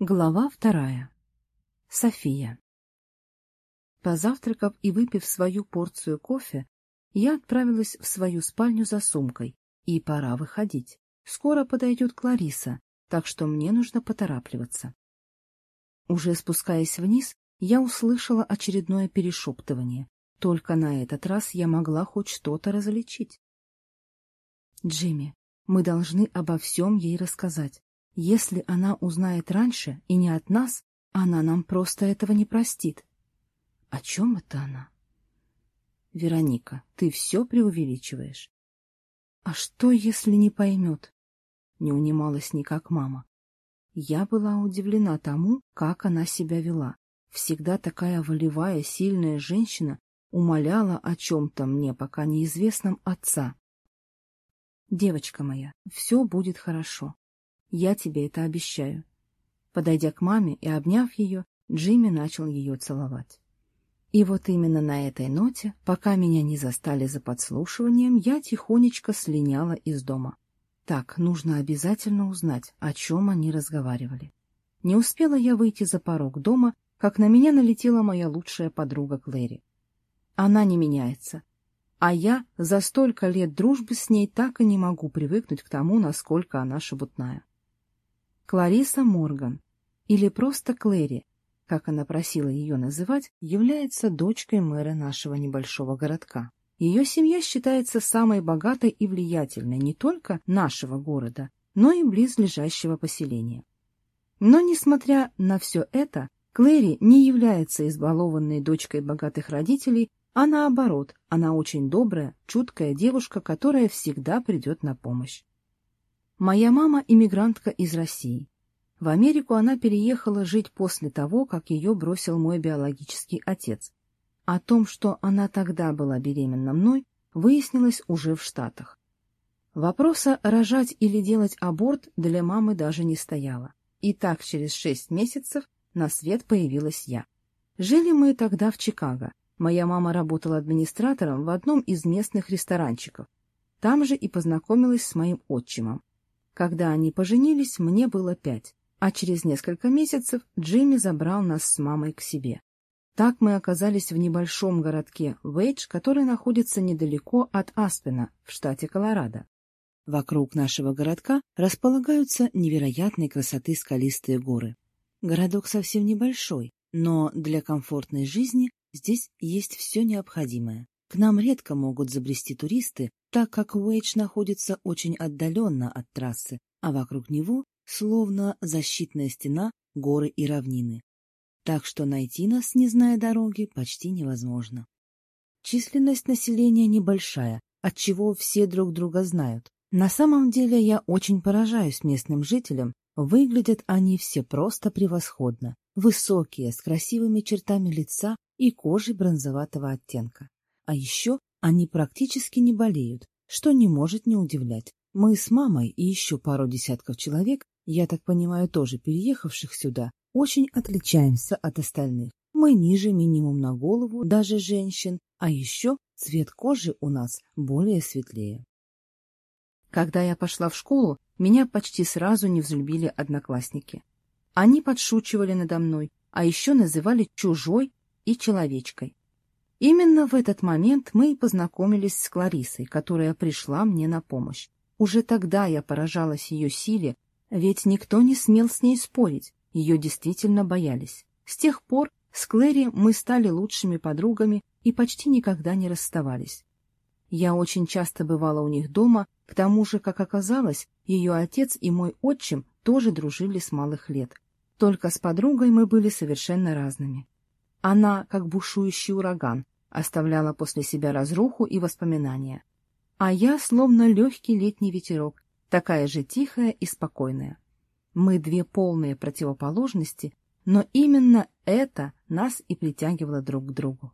Глава вторая. София. Позавтракав и выпив свою порцию кофе, я отправилась в свою спальню за сумкой, и пора выходить. Скоро подойдет Клариса, так что мне нужно поторапливаться. Уже спускаясь вниз, я услышала очередное перешептывание. Только на этот раз я могла хоть что-то различить. «Джимми, мы должны обо всем ей рассказать. Если она узнает раньше и не от нас, она нам просто этого не простит. О чем это она? Вероника, ты все преувеличиваешь. А что, если не поймет? Не унималась никак мама. Я была удивлена тому, как она себя вела. Всегда такая волевая, сильная женщина умоляла о чем-то мне пока неизвестном отца. «Девочка моя, все будет хорошо я тебе это обещаю. Подойдя к маме и обняв ее, Джимми начал ее целовать. И вот именно на этой ноте, пока меня не застали за подслушиванием, я тихонечко слиняла из дома. Так, нужно обязательно узнать, о чем они разговаривали. Не успела я выйти за порог дома, как на меня налетела моя лучшая подруга Клэри. Она не меняется. А я за столько лет дружбы с ней так и не могу привыкнуть к тому, насколько она шебутная. Клариса Морган, или просто Клэри, как она просила ее называть, является дочкой мэра нашего небольшого городка. Ее семья считается самой богатой и влиятельной не только нашего города, но и близлежащего поселения. Но, несмотря на все это, Клэри не является избалованной дочкой богатых родителей, а наоборот, она очень добрая, чуткая девушка, которая всегда придет на помощь. Моя мама – иммигрантка из России. В Америку она переехала жить после того, как ее бросил мой биологический отец. О том, что она тогда была беременна мной, выяснилось уже в Штатах. Вопроса рожать или делать аборт для мамы даже не стояло. И так через шесть месяцев на свет появилась я. Жили мы тогда в Чикаго. Моя мама работала администратором в одном из местных ресторанчиков. Там же и познакомилась с моим отчимом. Когда они поженились, мне было пять, а через несколько месяцев Джимми забрал нас с мамой к себе. Так мы оказались в небольшом городке Вейдж, который находится недалеко от Аспена в штате Колорадо. Вокруг нашего городка располагаются невероятной красоты скалистые горы. Городок совсем небольшой, но для комфортной жизни здесь есть все необходимое. К нам редко могут забрести туристы, так как Уэйдж находится очень отдаленно от трассы, а вокруг него словно защитная стена, горы и равнины. Так что найти нас, не зная дороги, почти невозможно. Численность населения небольшая, отчего все друг друга знают. На самом деле я очень поражаюсь местным жителям, выглядят они все просто превосходно, высокие, с красивыми чертами лица и кожей бронзоватого оттенка а еще они практически не болеют, что не может не удивлять. Мы с мамой и еще пару десятков человек, я так понимаю, тоже переехавших сюда, очень отличаемся от остальных. Мы ниже минимум на голову, даже женщин, а еще цвет кожи у нас более светлее. Когда я пошла в школу, меня почти сразу не взлюбили одноклассники. Они подшучивали надо мной, а еще называли чужой и человечкой. Именно в этот момент мы и познакомились с Кларисой, которая пришла мне на помощь. Уже тогда я поражалась ее силе, ведь никто не смел с ней спорить, ее действительно боялись. С тех пор с Клэри мы стали лучшими подругами и почти никогда не расставались. Я очень часто бывала у них дома, к тому же, как оказалось, ее отец и мой отчим тоже дружили с малых лет. Только с подругой мы были совершенно разными. Она, как бушующий ураган, оставляла после себя разруху и воспоминания. А я словно легкий летний ветерок, такая же тихая и спокойная. Мы две полные противоположности, но именно это нас и притягивало друг к другу.